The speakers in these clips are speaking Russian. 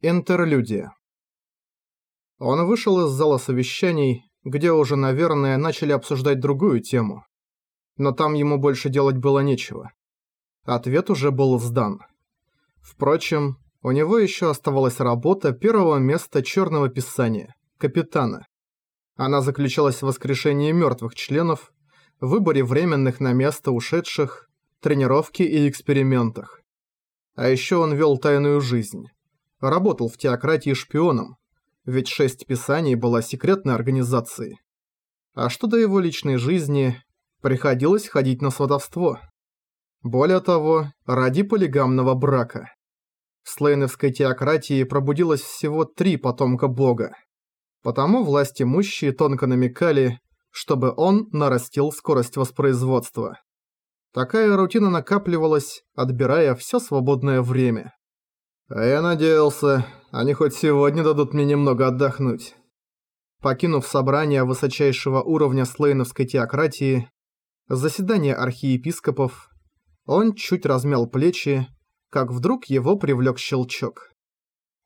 Интерлюдия. Он вышел из зала совещаний, где уже, наверное, начали обсуждать другую тему. Но там ему больше делать было нечего. Ответ уже был сдан. Впрочем, у него еще оставалась работа первого места черного писания – капитана. Она заключалась в воскрешении мертвых членов, выборе временных на место ушедших, тренировке и экспериментах. А еще он вел тайную жизнь работал в теократии шпионом, ведь шесть писаний была секретной организацией. А что до его личной жизни, приходилось ходить на сватовство. Более того, ради полигамного брака. В слейновской теократии пробудилось всего три потомка бога. Потому власть имущие тонко намекали, чтобы он нарастил скорость воспроизводства. Такая рутина накапливалась, отбирая все свободное время. А я надеялся, они хоть сегодня дадут мне немного отдохнуть. Покинув собрание высочайшего уровня слейновской теократии, заседание архиепископов, он чуть размял плечи, как вдруг его привлек щелчок.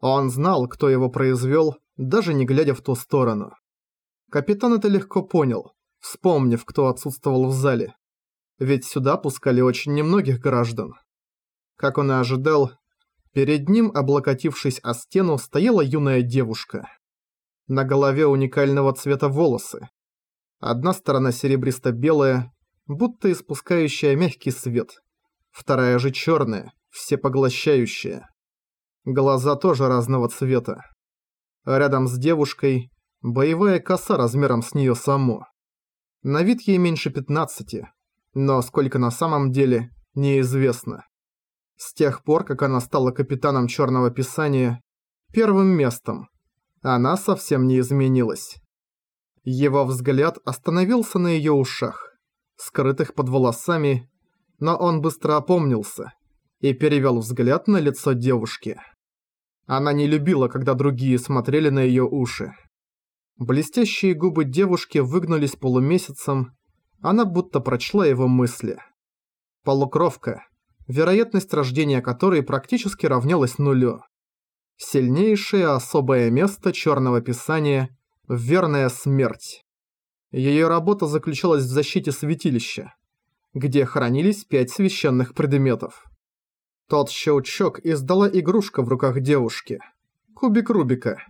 Он знал, кто его произвел, даже не глядя в ту сторону. Капитан это легко понял, вспомнив, кто отсутствовал в зале. Ведь сюда пускали очень немногих граждан. Как он и ожидал, Перед ним, облокотившись о стену, стояла юная девушка. На голове уникального цвета волосы. Одна сторона серебристо-белая, будто испускающая мягкий свет. Вторая же черная, всепоглощающая. Глаза тоже разного цвета. рядом с девушкой боевая коса размером с нее само. На вид ей меньше 15, но сколько на самом деле, неизвестно. С тех пор, как она стала капитаном Черного Писания, первым местом, она совсем не изменилась. Его взгляд остановился на ее ушах, скрытых под волосами, но он быстро опомнился и перевел взгляд на лицо девушки. Она не любила, когда другие смотрели на ее уши. Блестящие губы девушки выгнулись полумесяцем, она будто прочла его мысли. Полукровка, вероятность рождения которой практически равнялась нулю. Сильнейшее особое место Черного Писания – верная смерть. Ее работа заключалась в защите святилища, где хранились пять священных предметов. Тот щелчок издала игрушка в руках девушки – кубик Рубика,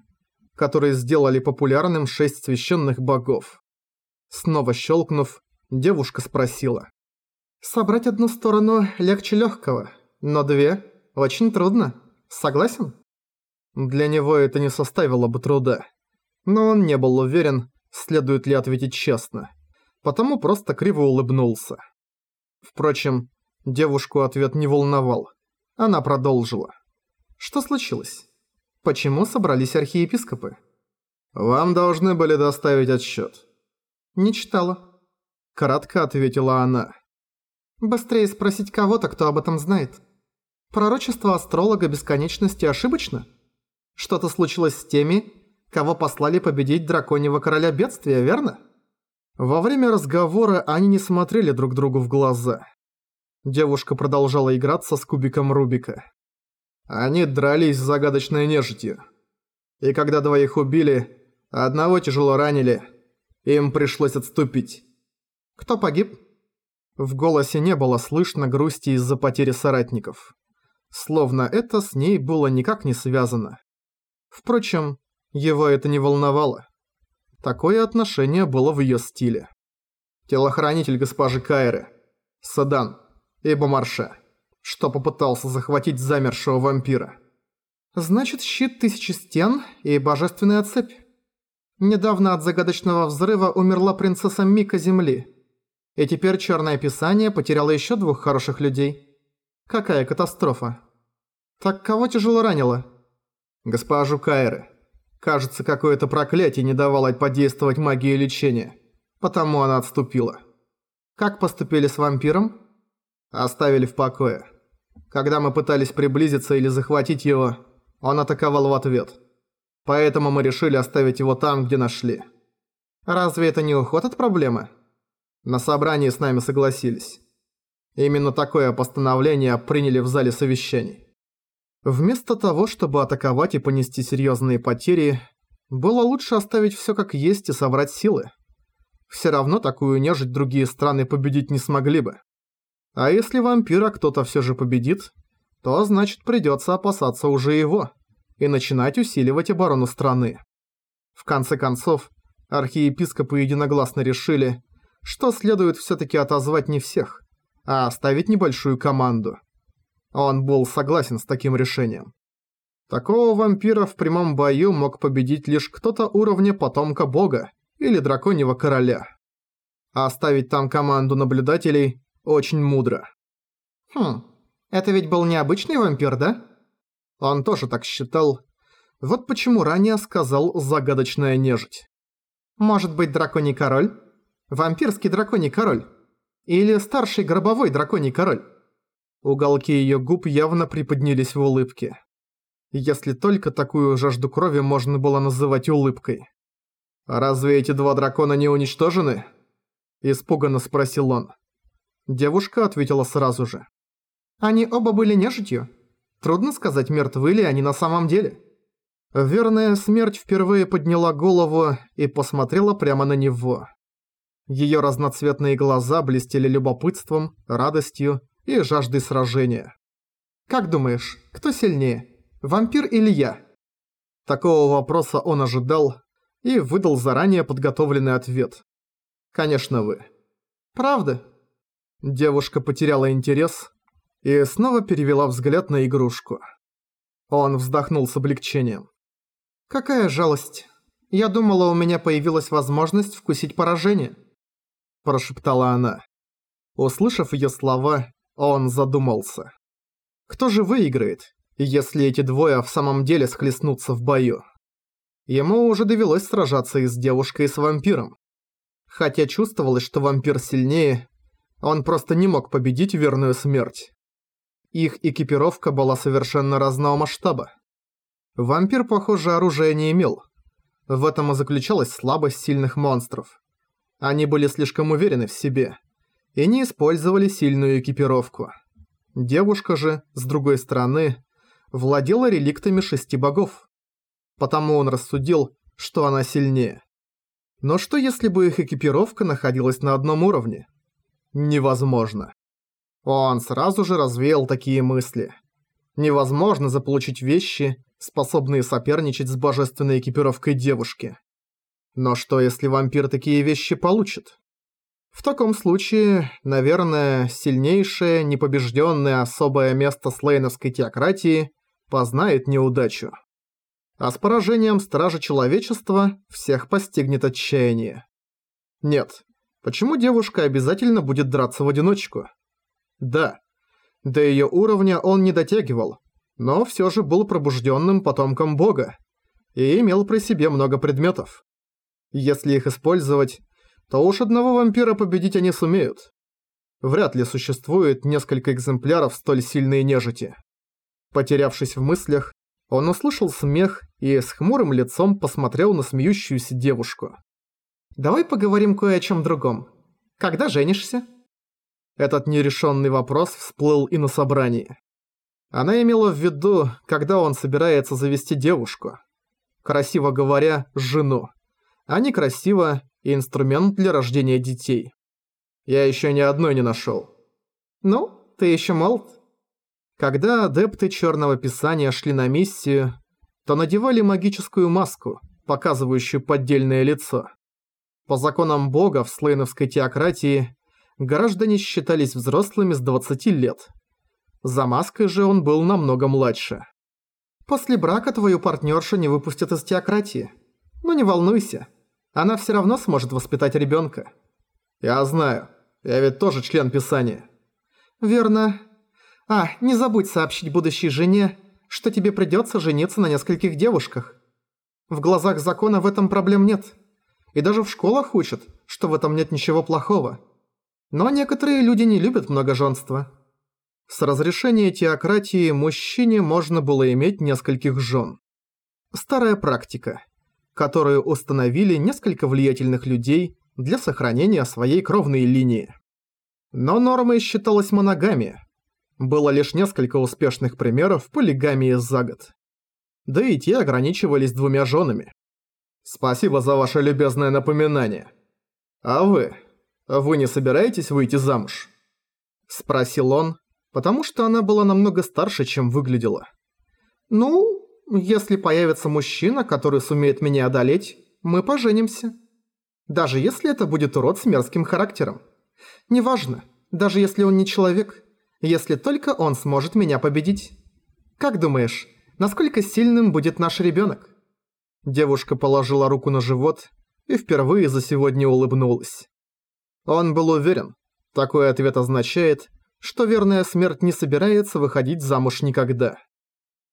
который сделали популярным шесть священных богов. Снова щелкнув, девушка спросила. Собрать одну сторону легче легкого, но две очень трудно. Согласен? Для него это не составило бы труда. Но он не был уверен, следует ли ответить честно. Потому просто криво улыбнулся. Впрочем, девушку ответ не волновал. Она продолжила. Что случилось? Почему собрались архиепископы? Вам должны были доставить отчет. Не читала. Кратко ответила она. Быстрее спросить кого-то, кто об этом знает. Пророчество астролога бесконечности ошибочно? Что-то случилось с теми, кого послали победить драконьего короля бедствия, верно? Во время разговора они не смотрели друг другу в глаза. Девушка продолжала играться с кубиком Рубика. Они дрались с загадочной нежитью. И когда двоих убили, одного тяжело ранили, им пришлось отступить. Кто погиб? В голосе не было слышно грусти из-за потери соратников. Словно это с ней было никак не связано. Впрочем, его это не волновало. Такое отношение было в ее стиле. Телохранитель госпожи Кайры, Садан и Бомарше, что попытался захватить замершего вампира. Значит, щит тысячи стен и божественная цепь. Недавно от загадочного взрыва умерла принцесса Мика Земли – и теперь Черное Писание потеряло еще двух хороших людей. Какая катастрофа. Так кого тяжело ранило? Госпожу Кайры. Кажется, какое-то проклятие не давало подействовать магии лечения. Потому она отступила. Как поступили с вампиром? Оставили в покое. Когда мы пытались приблизиться или захватить его, он атаковал в ответ. Поэтому мы решили оставить его там, где нашли. Разве это не уход от проблемы? На собрании с нами согласились. Именно такое постановление приняли в зале совещаний. Вместо того, чтобы атаковать и понести серьезные потери, было лучше оставить все как есть и собрать силы. Все равно такую нежить другие страны победить не смогли бы. А если вампира кто-то все же победит, то значит придется опасаться уже его и начинать усиливать оборону страны. В конце концов, архиепископы единогласно решили, что следует все-таки отозвать не всех, а оставить небольшую команду. Он был согласен с таким решением. Такого вампира в прямом бою мог победить лишь кто-то уровня потомка бога или драконьего короля. А оставить там команду наблюдателей очень мудро. Хм, это ведь был необычный вампир, да? Он тоже так считал. Вот почему ранее сказал «загадочная нежить». Может быть, драконий король? Вампирский драконий король? Или старший гробовой драконий король? Уголки её губ явно приподнялись в улыбке. Если только такую жажду крови можно было называть улыбкой. «Разве эти два дракона не уничтожены?» Испуганно спросил он. Девушка ответила сразу же. «Они оба были нежитью. Трудно сказать, мертвы ли они на самом деле». Верная смерть впервые подняла голову и посмотрела прямо на него. Её разноцветные глаза блестели любопытством, радостью и жаждой сражения. «Как думаешь, кто сильнее, вампир или я?» Такого вопроса он ожидал и выдал заранее подготовленный ответ. «Конечно вы». «Правда?» Девушка потеряла интерес и снова перевела взгляд на игрушку. Он вздохнул с облегчением. «Какая жалость. Я думала, у меня появилась возможность вкусить поражение», – прошептала она. Услышав ее слова, он задумался. Кто же выиграет, если эти двое в самом деле схлестнутся в бою? Ему уже довелось сражаться и с девушкой, и с вампиром. Хотя чувствовалось, что вампир сильнее, он просто не мог победить верную смерть. Их экипировка была совершенно разного масштаба. Вампир, похоже, оружия не имел. В этом и заключалась слабость сильных монстров. Они были слишком уверены в себе и не использовали сильную экипировку. Девушка же, с другой стороны, владела реликтами шести богов. Потому он рассудил, что она сильнее. Но что если бы их экипировка находилась на одном уровне? невозможно. Он сразу же развеял такие мысли. Невозможно заполучить вещи, способные соперничать с божественной экипировкой девушки. Но что если вампир такие вещи получит? В таком случае, наверное, сильнейшее, непобежденное особое место слейновской теократии познает неудачу. А с поражением Стража Человечества всех постигнет отчаяние. Нет, Почему девушка обязательно будет драться в одиночку? Да, до ее уровня он не дотягивал, но все же был пробужденным потомком бога и имел при себе много предметов. Если их использовать, то уж одного вампира победить они сумеют. Вряд ли существует несколько экземпляров столь сильной нежити. Потерявшись в мыслях, он услышал смех и с хмурым лицом посмотрел на смеющуюся девушку. Давай поговорим кое о чем другом. Когда женишься?» Этот нерешенный вопрос всплыл и на собрании. Она имела в виду, когда он собирается завести девушку. Красиво говоря, жену. А некрасиво – инструмент для рождения детей. Я еще ни одной не нашел. Ну, ты еще молод. Когда адепты Черного Писания шли на миссию, то надевали магическую маску, показывающую поддельное лицо. По законам бога в слейновской теократии граждане считались взрослыми с 20 лет. За маской же он был намного младше. После брака твою партнершу не выпустят из теократии. Но не волнуйся, она все равно сможет воспитать ребенка. Я знаю, я ведь тоже член Писания. Верно. А, не забудь сообщить будущей жене, что тебе придется жениться на нескольких девушках. В глазах закона в этом проблем нет. И даже в школах учат, что в этом нет ничего плохого. Но некоторые люди не любят многоженство. С разрешения теократии мужчине можно было иметь нескольких жен. Старая практика, которую установили несколько влиятельных людей для сохранения своей кровной линии. Но нормой считалась моногамия. Было лишь несколько успешных примеров полигамии за год. Да и те ограничивались двумя женами. Спасибо за ваше любезное напоминание. А вы? Вы не собираетесь выйти замуж? Спросил он, потому что она была намного старше, чем выглядела. Ну, если появится мужчина, который сумеет меня одолеть, мы поженимся. Даже если это будет урод с мерзким характером. Неважно, даже если он не человек, если только он сможет меня победить. Как думаешь, насколько сильным будет наш ребенок? Девушка положила руку на живот и впервые за сегодня улыбнулась. Он был уверен, такой ответ означает, что верная смерть не собирается выходить замуж никогда.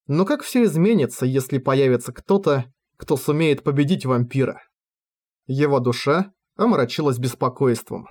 Но как все изменится, если появится кто-то, кто сумеет победить вампира? Его душа омрачилась беспокойством.